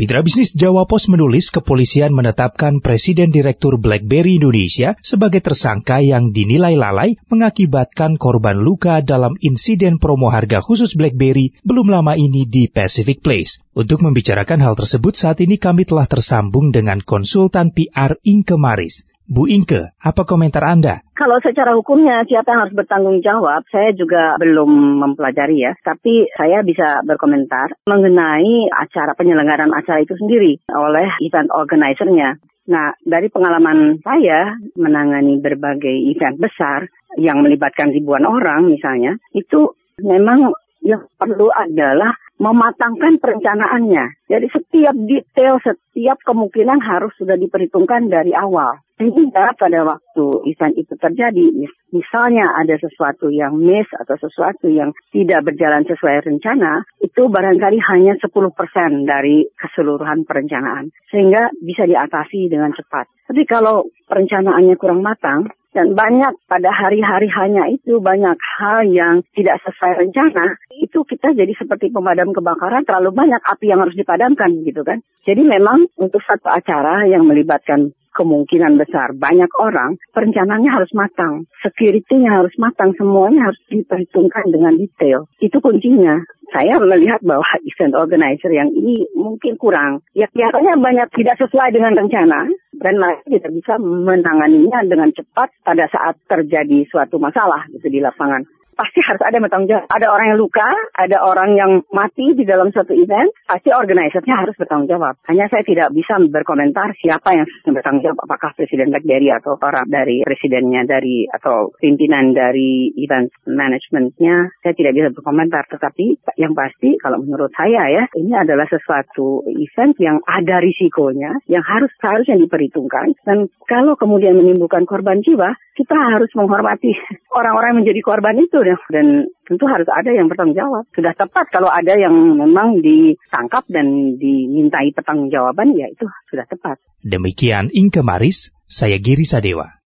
Mitra bisnis Jawa Pos menulis kepolisian menetapkan Presiden Direktur BlackBerry Indonesia sebagai tersangka yang dinilai lalai mengakibatkan korban luka dalam insiden promo harga khusus BlackBerry belum lama ini di Pacific Place. Untuk membicarakan hal tersebut saat ini kami telah tersambung dengan konsultan PR Inke Maris. Bu Inke, apa komentar Anda? Kalau secara hukumnya siapa yang harus bertanggung jawab, saya juga belum mempelajari ya. Tapi saya bisa berkomentar mengenai acara penyelenggaraan acara itu sendiri oleh event organizer-nya. Nah, dari pengalaman saya menangani berbagai event besar yang melibatkan ribuan orang misalnya, itu memang yang perlu adalah mematangkan perencanaannya. Jadi setiap detail, setiap kemungkinan harus sudah diperhitungkan dari awal. Sehingga pada waktu event itu terjadi, misalnya ada sesuatu yang miss atau sesuatu yang tidak berjalan sesuai rencana, itu barangkali hanya 10% dari keseluruhan perencanaan. Sehingga bisa diatasi dengan cepat. Tapi kalau perencanaannya kurang matang, dan banyak pada hari-hari hanya itu banyak hal yang tidak sesuai rencana itu kita jadi seperti pemadam kebakaran terlalu banyak api yang harus dipadamkan gitu kan jadi memang untuk satu acara yang melibatkan kemungkinan besar banyak orang, perencanaannya harus matang, security-nya harus matang, semuanya harus diperhitungkan dengan detail. Itu kuncinya. Saya melihat bahwa event organizer yang ini mungkin kurang. Ya kelihatannya banyak tidak sesuai dengan rencana dan mereka tidak bisa menanganinya dengan cepat pada saat terjadi suatu masalah gitu di lapangan pasti harus ada bertanggung jawab. Ada orang yang luka, ada orang yang mati di dalam suatu event, pasti organisernya harus bertanggung jawab. Hanya saya tidak bisa berkomentar siapa yang bertanggung jawab, apakah Presiden BlackBerry atau orang dari presidennya dari atau pimpinan dari event manajemennya, saya tidak bisa berkomentar. Tetapi yang pasti kalau menurut saya ya, ini adalah sesuatu event yang ada risikonya, yang harus seharusnya diperhitungkan. Dan kalau kemudian menimbulkan korban jiwa, kita harus menghormati orang-orang yang menjadi korban itu dan tentu harus ada yang bertanggung jawab. Sudah tepat kalau ada yang memang ditangkap dan dimintai pertanggungjawaban ya itu sudah tepat. Demikian Inke Maris, saya Giri Sadewa.